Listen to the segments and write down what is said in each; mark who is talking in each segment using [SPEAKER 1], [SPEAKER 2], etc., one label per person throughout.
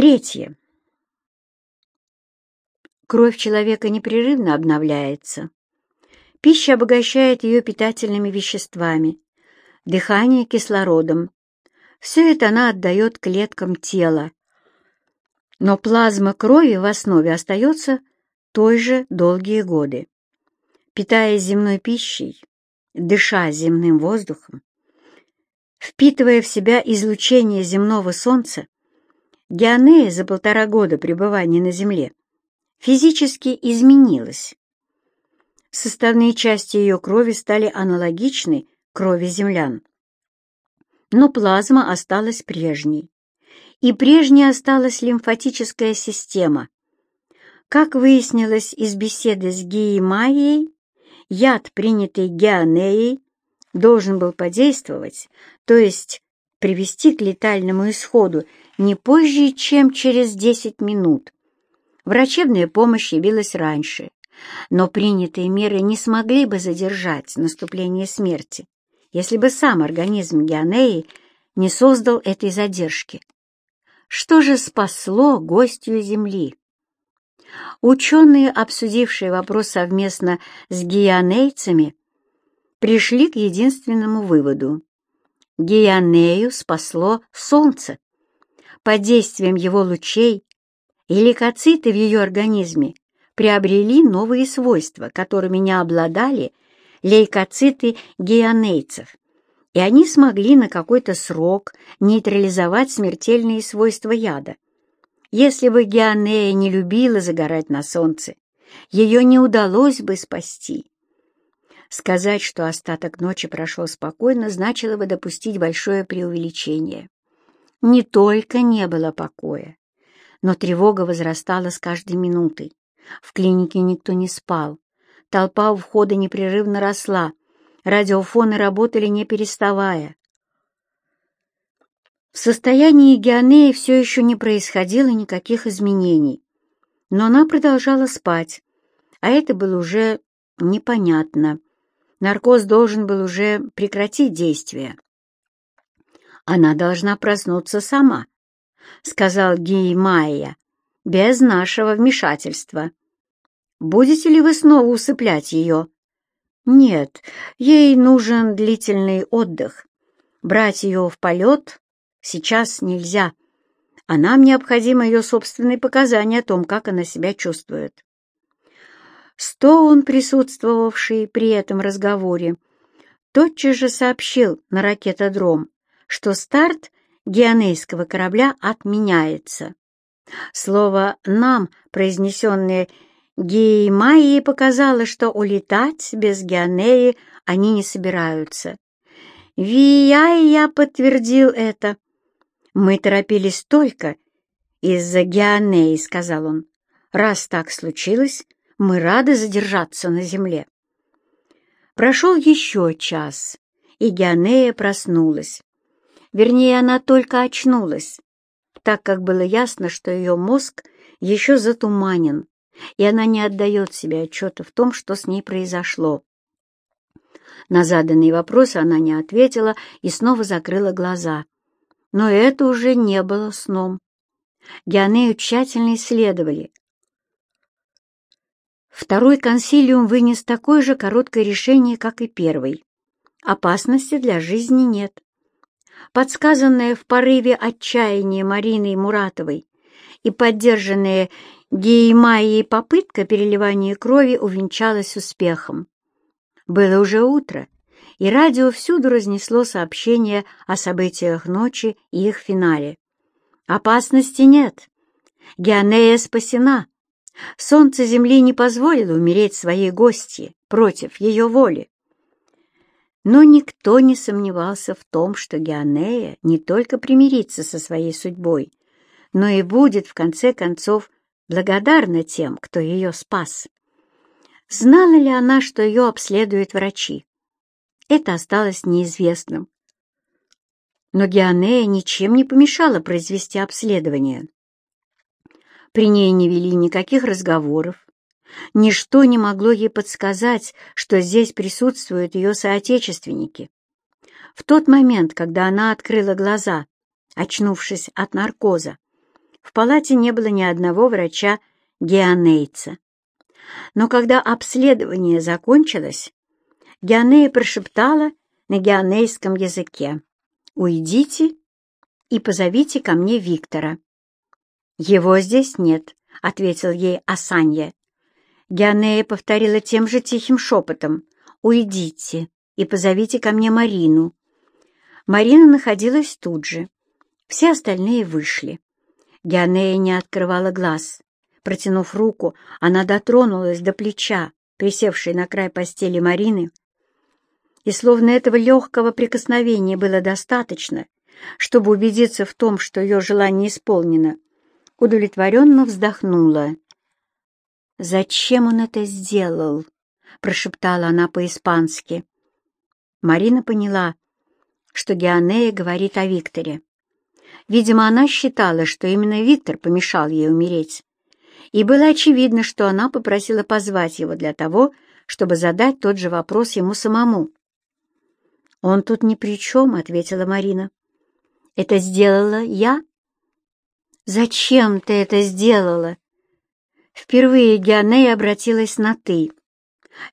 [SPEAKER 1] Третье. Кровь человека непрерывно обновляется. Пища обогащает ее питательными веществами, дыхание кислородом. Все это она отдает клеткам тела. Но плазма крови в основе остается той же долгие годы. Питаясь земной пищей, дыша земным воздухом, впитывая в себя излучение земного солнца, Геонея за полтора года пребывания на Земле физически изменилась. Составные части ее крови стали аналогичны крови землян. Но плазма осталась прежней. И прежней осталась лимфатическая система. Как выяснилось из беседы с Гиемайей, яд, принятый Геонеей, должен был подействовать, то есть привести к летальному исходу не позже, чем через 10 минут. Врачебная помощь явилась раньше, но принятые меры не смогли бы задержать наступление смерти, если бы сам организм Геонеи не создал этой задержки. Что же спасло гостью Земли? Ученые, обсудившие вопрос совместно с геонейцами, пришли к единственному выводу. Геонею спасло Солнце. Под действием его лучей и лейкоциты в ее организме приобрели новые свойства, которыми не обладали лейкоциты геонейцев, и они смогли на какой-то срок нейтрализовать смертельные свойства яда. Если бы Геонея не любила загорать на солнце, ее не удалось бы спасти. Сказать, что остаток ночи прошел спокойно, значило бы допустить большое преувеличение. Не только не было покоя, но тревога возрастала с каждой минутой. В клинике никто не спал. Толпа у входа непрерывно росла. Радиофоны работали не переставая. В состоянии Геонеи все еще не происходило никаких изменений, но она продолжала спать, а это было уже непонятно наркоз должен был уже прекратить действие. «Она должна проснуться сама», — сказал Гей Майя, — «без нашего вмешательства. Будете ли вы снова усыплять ее?» «Нет, ей нужен длительный отдых. Брать ее в полет сейчас нельзя, а нам необходимы ее собственные показания о том, как она себя чувствует». Стоун, присутствовавший при этом разговоре, тотчас же сообщил на ракетодром, что старт геонейского корабля отменяется. Слово «нам», произнесенное Геймайей, показало, что улетать без Геонеи они не собираются. Вияя подтвердил это. «Мы торопились только из-за Геонеи», — сказал он. «Раз так случилось, мы рады задержаться на земле. Прошел еще час, и Геонея проснулась. Вернее, она только очнулась, так как было ясно, что ее мозг еще затуманен, и она не отдает себе отчета в том, что с ней произошло. На заданный вопрос она не ответила и снова закрыла глаза. Но это уже не было сном. Геонею тщательно исследовали, Второй консилиум вынес такое же короткое решение, как и первый. Опасности для жизни нет. Подсказанная в порыве отчаяния Мариной Муратовой и поддержанная Геймайей попытка переливания крови увенчалась успехом. Было уже утро, и радио всюду разнесло сообщение о событиях ночи и их финале. Опасности нет. Геонея спасена. Солнце Земли не позволило умереть своей гости против ее воли. Но никто не сомневался в том, что Геонея не только примирится со своей судьбой, но и будет, в конце концов, благодарна тем, кто ее спас. Знала ли она, что ее обследуют врачи? Это осталось неизвестным. Но Геонея ничем не помешала произвести обследование. При ней не вели никаких разговоров. Ничто не могло ей подсказать, что здесь присутствуют ее соотечественники. В тот момент, когда она открыла глаза, очнувшись от наркоза, в палате не было ни одного врача-геонейца. Но когда обследование закончилось, Геонея прошептала на геонейском языке «Уйдите и позовите ко мне Виктора». «Его здесь нет», — ответил ей Асанья. Геонея повторила тем же тихим шепотом «Уйдите и позовите ко мне Марину». Марина находилась тут же. Все остальные вышли. Геонея не открывала глаз. Протянув руку, она дотронулась до плеча, присевшей на край постели Марины, и словно этого легкого прикосновения было достаточно, чтобы убедиться в том, что ее желание исполнено, удовлетворенно вздохнула. «Зачем он это сделал?» — прошептала она по-испански. Марина поняла, что Геонея говорит о Викторе. Видимо, она считала, что именно Виктор помешал ей умереть. И было очевидно, что она попросила позвать его для того, чтобы задать тот же вопрос ему самому. «Он тут ни при чем», — ответила Марина. «Это сделала я?» «Зачем ты это сделала?» Впервые Геонея обратилась на «ты».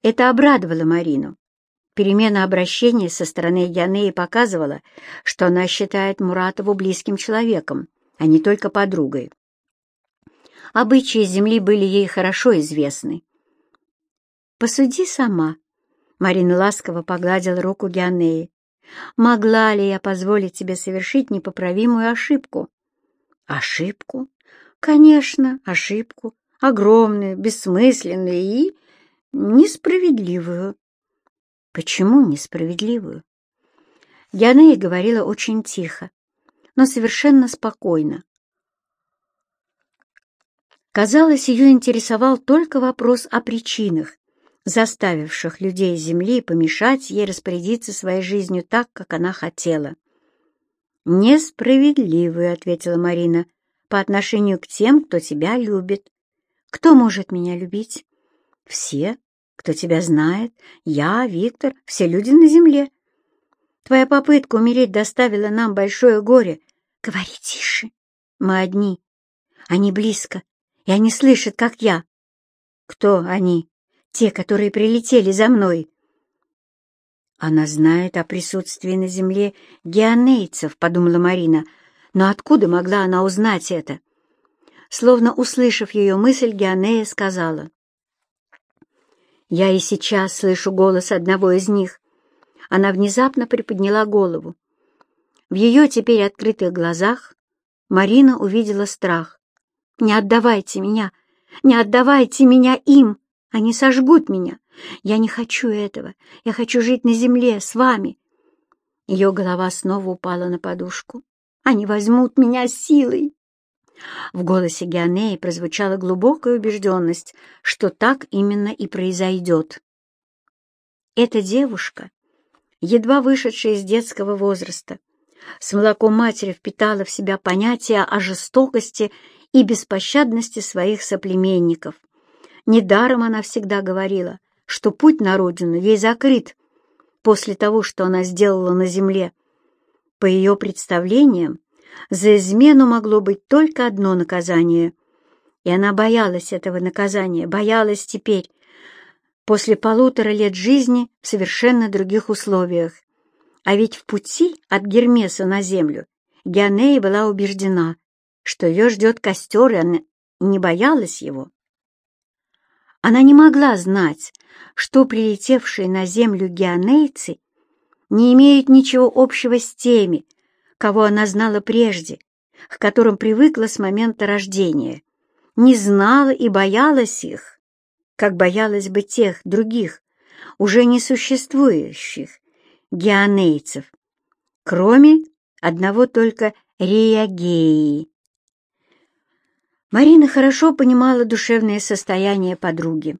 [SPEAKER 1] Это обрадовало Марину. Перемена обращения со стороны Геонеи показывала, что она считает Муратову близким человеком, а не только подругой. Обычаи земли были ей хорошо известны. «Посуди сама», — Марина ласково погладила руку Геонеи. «Могла ли я позволить тебе совершить непоправимую ошибку?» «Ошибку?» «Конечно, ошибку огромную, бессмысленную и несправедливую. Почему несправедливую? Янея говорила очень тихо, но совершенно спокойно. Казалось, ее интересовал только вопрос о причинах, заставивших людей Земли помешать ей распорядиться своей жизнью так, как она хотела. «Несправедливую», — ответила Марина, — «по отношению к тем, кто тебя любит. Кто может меня любить? Все, кто тебя знает. Я, Виктор, все люди на земле. Твоя попытка умереть доставила нам большое горе. Говори тише. Мы одни. Они близко, и они слышат, как я. Кто они? Те, которые прилетели за мной. Она знает о присутствии на земле геонейцев, подумала Марина. Но откуда могла она узнать это? Словно услышав ее мысль, Геонея сказала. «Я и сейчас слышу голос одного из них». Она внезапно приподняла голову. В ее теперь открытых глазах Марина увидела страх. «Не отдавайте меня! Не отдавайте меня им! Они сожгут меня! Я не хочу этого! Я хочу жить на земле с вами!» Ее голова снова упала на подушку. «Они возьмут меня силой!» В голосе Геонеи прозвучала глубокая убежденность, что так именно и произойдет. Эта девушка, едва вышедшая из детского возраста, с молоком матери впитала в себя понятие о жестокости и беспощадности своих соплеменников. Недаром она всегда говорила, что путь на родину ей закрыт после того, что она сделала на земле. По ее представлениям, за измену могло быть только одно наказание. И она боялась этого наказания, боялась теперь, после полутора лет жизни в совершенно других условиях. А ведь в пути от Гермеса на землю Геонея была убеждена, что ее ждет костер, и она не боялась его. Она не могла знать, что прилетевшие на землю геонейцы не имеют ничего общего с теми, кого она знала прежде, к которым привыкла с момента рождения, не знала и боялась их, как боялась бы тех других, уже несуществующих геонейцев, кроме одного только Риагеи. Марина хорошо понимала душевное состояние подруги.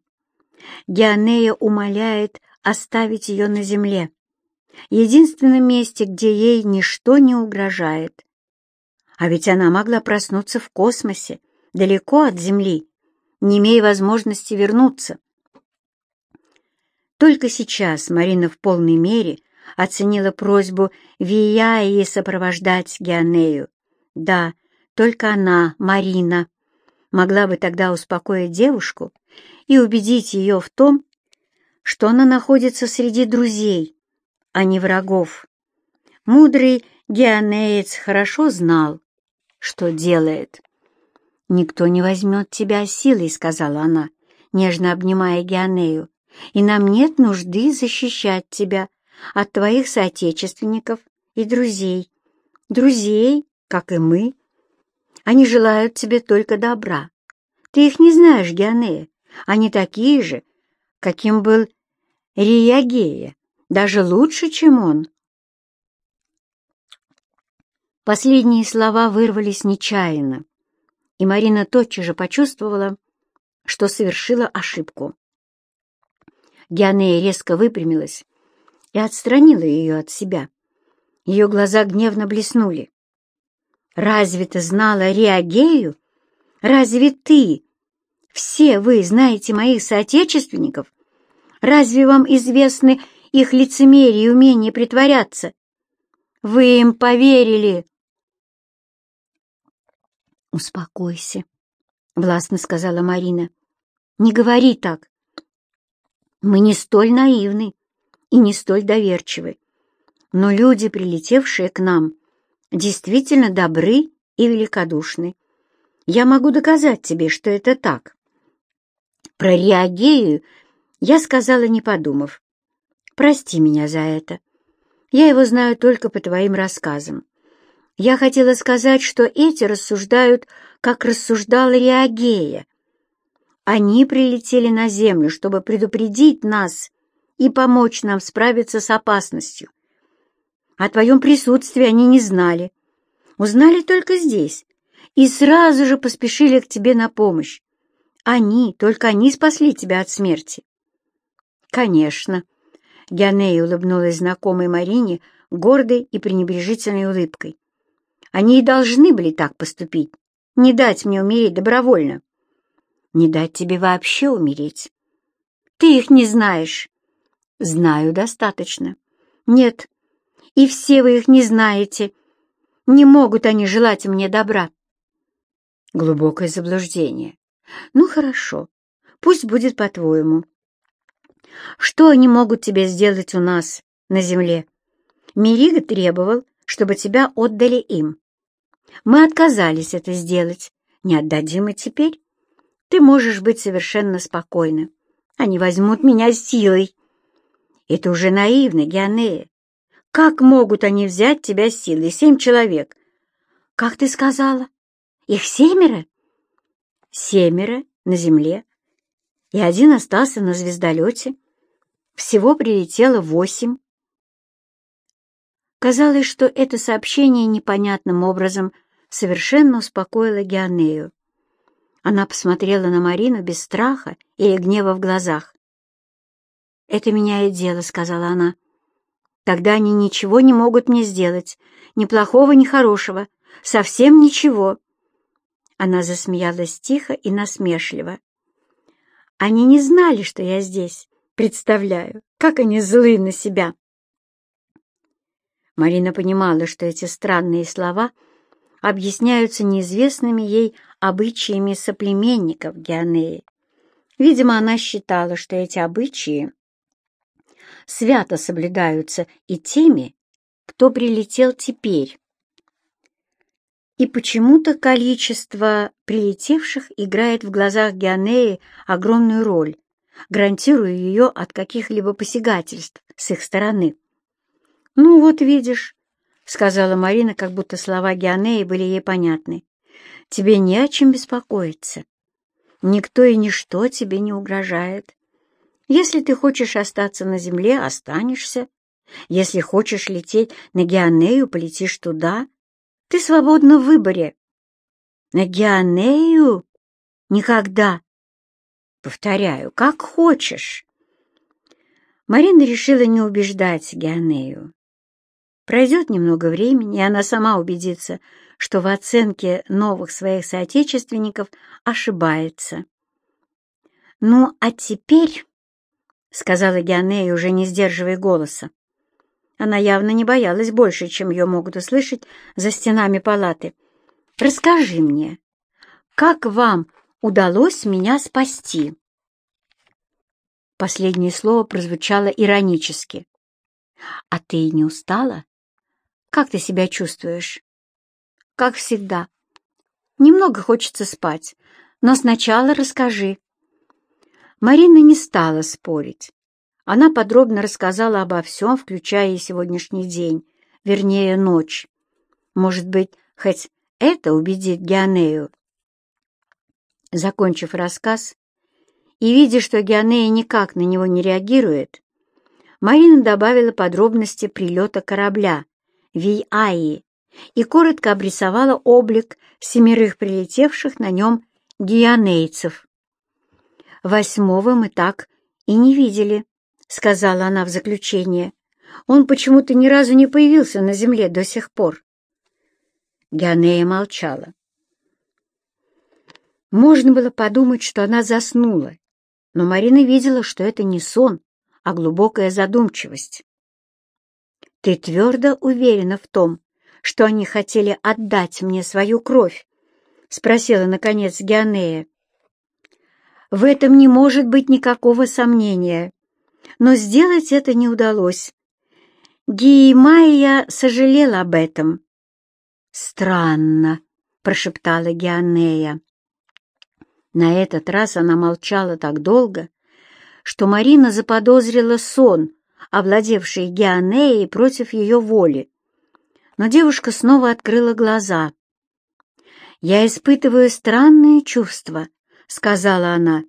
[SPEAKER 1] Геонея умоляет оставить ее на земле, единственном месте, где ей ничто не угрожает. А ведь она могла проснуться в космосе, далеко от Земли, не имея возможности вернуться. Только сейчас Марина в полной мере оценила просьбу Вияи сопровождать Геонею. Да, Только она, Марина, могла бы тогда успокоить девушку и убедить ее в том, что она находится среди друзей, а не врагов. Мудрый Геонеец хорошо знал, что делает. «Никто не возьмет тебя силой», — сказала она, нежно обнимая Геонею, «и нам нет нужды защищать тебя от твоих соотечественников и друзей. Друзей, как и мы. Они желают тебе только добра. Ты их не знаешь, Геонея. Они такие же, каким был Риягея, даже лучше, чем он. Последние слова вырвались нечаянно, и Марина тотчас же почувствовала, что совершила ошибку. Геонея резко выпрямилась и отстранила ее от себя. Ее глаза гневно блеснули. «Разве ты знала Реагею? Разве ты? Все вы знаете моих соотечественников? Разве вам известны их лицемерие и умение притворяться? Вы им поверили!» «Успокойся», — властно сказала Марина. «Не говори так. Мы не столь наивны и не столь доверчивы, но люди, прилетевшие к нам, действительно добры и великодушны. Я могу доказать тебе, что это так». Про Реагею я сказала, не подумав. «Прости меня за это. Я его знаю только по твоим рассказам. Я хотела сказать, что эти рассуждают, как рассуждала Реагея. Они прилетели на Землю, чтобы предупредить нас и помочь нам справиться с опасностью. О твоем присутствии они не знали. Узнали только здесь и сразу же поспешили к тебе на помощь. Они, только они спасли тебя от смерти. Конечно. Геонея улыбнулась знакомой Марине гордой и пренебрежительной улыбкой. Они и должны были так поступить, не дать мне умереть добровольно. Не дать тебе вообще умереть. Ты их не знаешь. Знаю достаточно. Нет, и все вы их не знаете. Не могут они желать мне добра. Глубокое заблуждение. Ну, хорошо, пусть будет по-твоему. Что они могут тебе сделать у нас, на земле? Мирига требовал, чтобы тебя отдали им. Мы отказались это сделать, не отдадим и теперь. Ты можешь быть совершенно спокойна. Они возьмут меня силой. Это уже наивно, Геонея. Как могут они взять тебя силой? Семь человек. Как ты сказала? Их семеро? Семеро на земле. И один остался на звездолете. Всего прилетело восемь. Казалось, что это сообщение непонятным образом совершенно успокоило Геонею. Она посмотрела на Марину без страха или гнева в глазах. «Это меняет дело», — сказала она. «Тогда они ничего не могут мне сделать, ни плохого, ни хорошего, совсем ничего». Она засмеялась тихо и насмешливо. «Они не знали, что я здесь. Представляю, как они злы на себя». Марина понимала, что эти странные слова объясняются неизвестными ей обычаями соплеменников Геонеи. Видимо, она считала, что эти обычаи свято соблюдаются и теми, кто прилетел теперь. И почему-то количество прилетевших играет в глазах Геонеи огромную роль, гарантируя ее от каких-либо посягательств с их стороны. «Ну вот видишь», — сказала Марина, как будто слова Геонеи были ей понятны, — «тебе не о чем беспокоиться. Никто и ничто тебе не угрожает. Если ты хочешь остаться на земле, останешься. Если хочешь лететь на Геонею, полетишь туда. Ты свободна в выборе». «На Геонею? Никогда!» «Повторяю, как хочешь». Марина решила не убеждать Геонею. Пройдет немного времени, и она сама убедится, что в оценке новых своих соотечественников ошибается. «Ну, а теперь...» — сказала Геонея, уже не сдерживая голоса. Она явно не боялась больше, чем ее могут услышать за стенами палаты. расскажи мне, как вам удалось меня спасти?» Последнее слово прозвучало иронически. «А ты не устала? Как ты себя чувствуешь?» «Как всегда. Немного хочется спать, но сначала расскажи». Марина не стала спорить. Она подробно рассказала обо всем, включая и сегодняшний день, вернее, ночь. Может быть, хоть это убедит Геонею. Закончив рассказ и видя, что Геонея никак на него не реагирует, Марина добавила подробности прилета корабля Вий-Аи и коротко обрисовала облик семерых прилетевших на нем геонейцев. «Восьмого мы так и не видели», — сказала она в заключение. «Он почему-то ни разу не появился на земле до сих пор». Геонея молчала. Можно было подумать, что она заснула, но Марина видела, что это не сон, а глубокая задумчивость. «Ты твердо уверена в том, что они хотели отдать мне свою кровь?» — спросила, наконец, Геонея. «В этом не может быть никакого сомнения, но сделать это не удалось. Гиемайя сожалела об этом». «Странно», — прошептала Геонея. На этот раз она молчала так долго, что Марина заподозрила сон, овладевший Геонеей против ее воли. Но девушка снова открыла глаза. «Я испытываю странные чувства», — сказала она,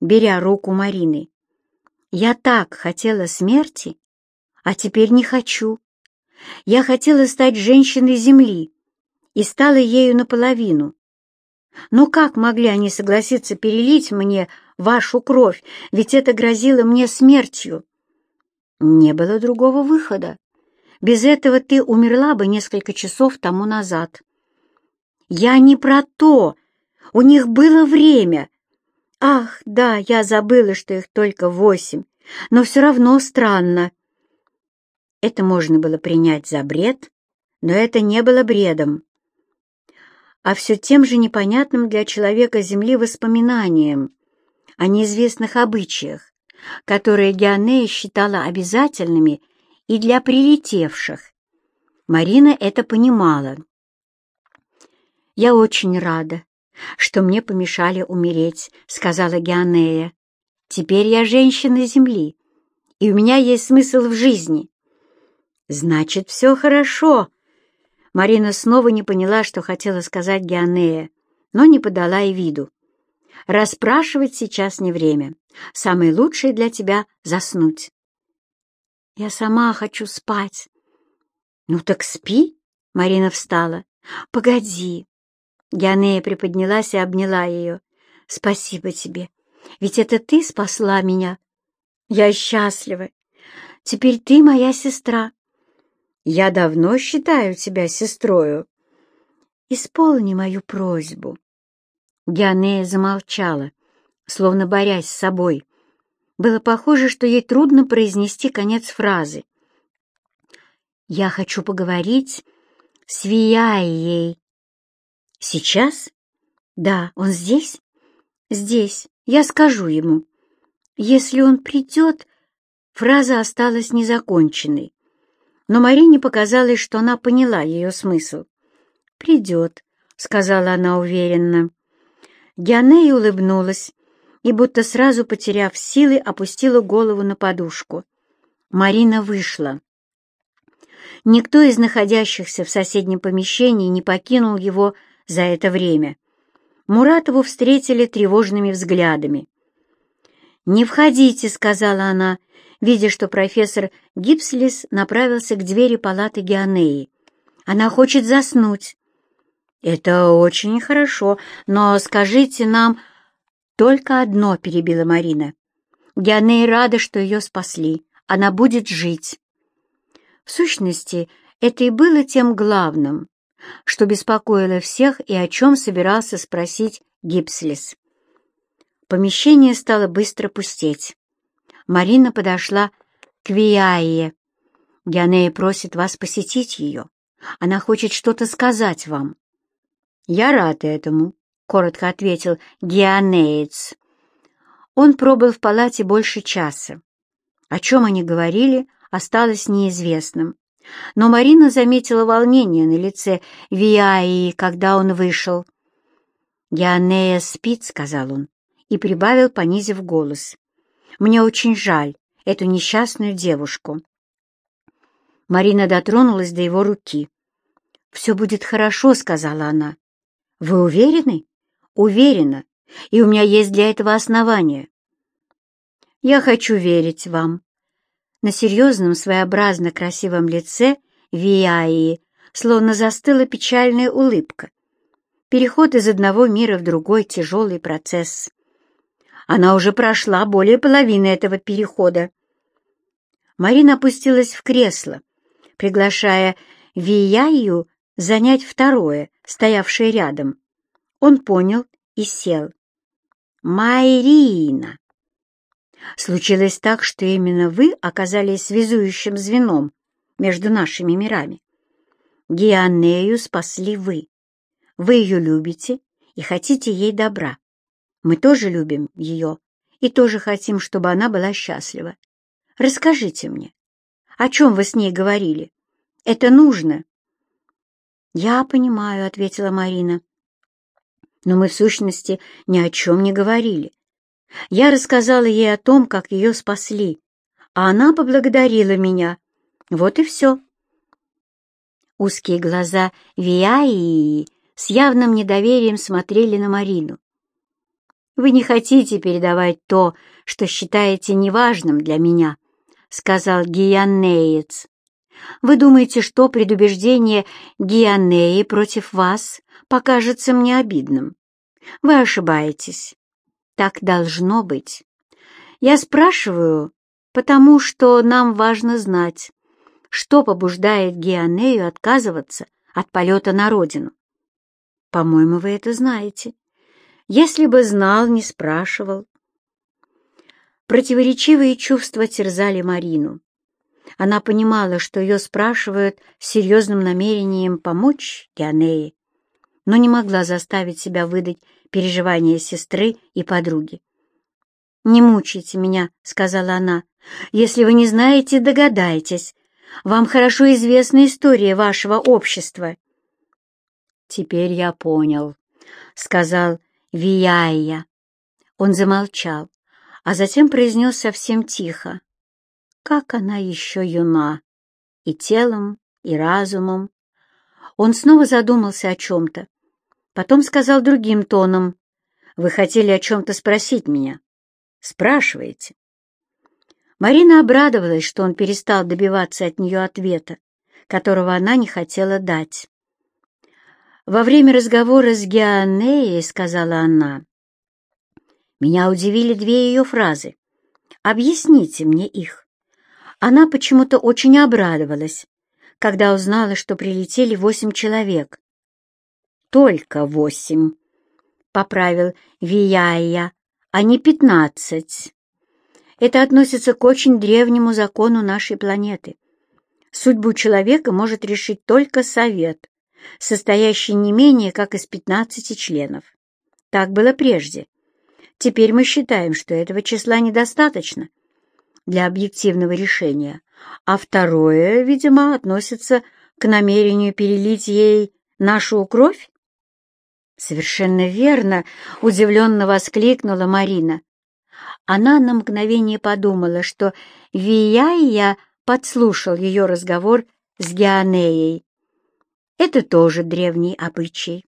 [SPEAKER 1] беря руку Марины. «Я так хотела смерти, а теперь не хочу. Я хотела стать женщиной Земли и стала ею наполовину. Но как могли они согласиться перелить мне вашу кровь, ведь это грозило мне смертью? Не было другого выхода. Без этого ты умерла бы несколько часов тому назад. Я не про то. У них было время. Ах, да, я забыла, что их только восемь, но все равно странно. Это можно было принять за бред, но это не было бредом а все тем же непонятным для человека Земли воспоминанием о неизвестных обычаях, которые Геонея считала обязательными и для прилетевших. Марина это понимала. «Я очень рада, что мне помешали умереть», — сказала Геонея. «Теперь я женщина Земли, и у меня есть смысл в жизни». «Значит, все хорошо», Марина снова не поняла, что хотела сказать Геонея, но не подала и виду. «Расспрашивать сейчас не время. Самое лучшее для тебя — заснуть». «Я сама хочу спать». «Ну так спи», — Марина встала. «Погоди». Геонея приподнялась и обняла ее. «Спасибо тебе, ведь это ты спасла меня. Я счастлива. Теперь ты моя сестра. Я давно считаю тебя сестрою. Исполни мою просьбу. Геонея замолчала, словно борясь с собой. Было похоже, что ей трудно произнести конец фразы. «Я хочу поговорить с Вияей». «Сейчас?» «Да, он здесь?» «Здесь. Я скажу ему». «Если он придет...» Фраза осталась незаконченной но Марине показалось, что она поняла ее смысл. «Придет», — сказала она уверенно. Дианея улыбнулась и, будто сразу потеряв силы, опустила голову на подушку. Марина вышла. Никто из находящихся в соседнем помещении не покинул его за это время. Муратову встретили тревожными взглядами. «Не входите», — сказала она, видя, что профессор Гипслис направился к двери палаты Геонеи. «Она хочет заснуть». «Это очень хорошо, но скажите нам...» «Только одно», — перебила Марина. «Геонея рада, что ее спасли. Она будет жить». В сущности, это и было тем главным, что беспокоило всех и о чем собирался спросить Гипслис. Помещение стало быстро пустеть. Марина подошла к Виае. Геонея просит вас посетить ее. Она хочет что-то сказать вам. «Я рад этому», — коротко ответил Геонеец. Он пробыл в палате больше часа. О чем они говорили, осталось неизвестным. Но Марина заметила волнение на лице Виаи, когда он вышел. «Геонея спит», — сказал он, и прибавил, понизив голос. «Мне очень жаль эту несчастную девушку». Марина дотронулась до его руки. «Все будет хорошо», — сказала она. «Вы уверены?» «Уверена, и у меня есть для этого основания». «Я хочу верить вам». На серьезном, своеобразно красивом лице Виаи словно застыла печальная улыбка. Переход из одного мира в другой — тяжелый процесс. Она уже прошла более половины этого перехода. Марина опустилась в кресло, приглашая Вияю занять второе, стоявшее рядом. Он понял и сел. «Майрина!» «Случилось так, что именно вы оказались связующим звеном между нашими мирами. Геонею спасли вы. Вы ее любите и хотите ей добра. Мы тоже любим ее и тоже хотим, чтобы она была счастлива. Расскажите мне, о чем вы с ней говорили? Это нужно. «Я понимаю», — ответила Марина. «Но мы, в сущности, ни о чем не говорили. Я рассказала ей о том, как ее спасли, а она поблагодарила меня. Вот и все». Узкие глаза Виаи с явным недоверием смотрели на Марину. «Вы не хотите передавать то, что считаете неважным для меня», — сказал Гианнеец. «Вы думаете, что предубеждение Гианеи против вас покажется мне обидным? Вы ошибаетесь. Так должно быть. Я спрашиваю, потому что нам важно знать, что побуждает Гианею отказываться от полета на родину. По-моему, вы это знаете. Если бы знал, не спрашивал. Противоречивые чувства терзали Марину. Она понимала, что ее спрашивают с серьезным намерением помочь Геонее, но не могла заставить себя выдать переживания сестры и подруги. «Не мучайте меня», — сказала она. «Если вы не знаете, догадайтесь. Вам хорошо известна история вашего общества». «Теперь я понял», — сказал Вияя. Он замолчал, а затем произнес совсем тихо. «Как она еще юна! И телом, и разумом!» Он снова задумался о чем-то. Потом сказал другим тоном. «Вы хотели о чем-то спросить меня? Спрашиваете?» Марина обрадовалась, что он перестал добиваться от нее ответа, которого она не хотела дать. Во время разговора с Геонеей сказала она, «Меня удивили две ее фразы. Объясните мне их». Она почему-то очень обрадовалась, когда узнала, что прилетели восемь человек. «Только восемь», — поправил Вияя, — «а не пятнадцать». Это относится к очень древнему закону нашей планеты. Судьбу человека может решить только совет состоящий не менее как из 15 членов. Так было прежде. Теперь мы считаем, что этого числа недостаточно для объективного решения, а второе, видимо, относится к намерению перелить ей нашу кровь? «Совершенно верно!» — удивленно воскликнула Марина. Она на мгновение подумала, что Вияя подслушал ее разговор с Геонеей это тоже древний обычай.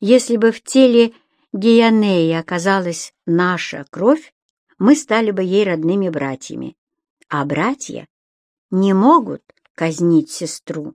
[SPEAKER 1] Если бы в теле Геянеи оказалась наша кровь, мы стали бы ей родными братьями, а братья не могут казнить сестру.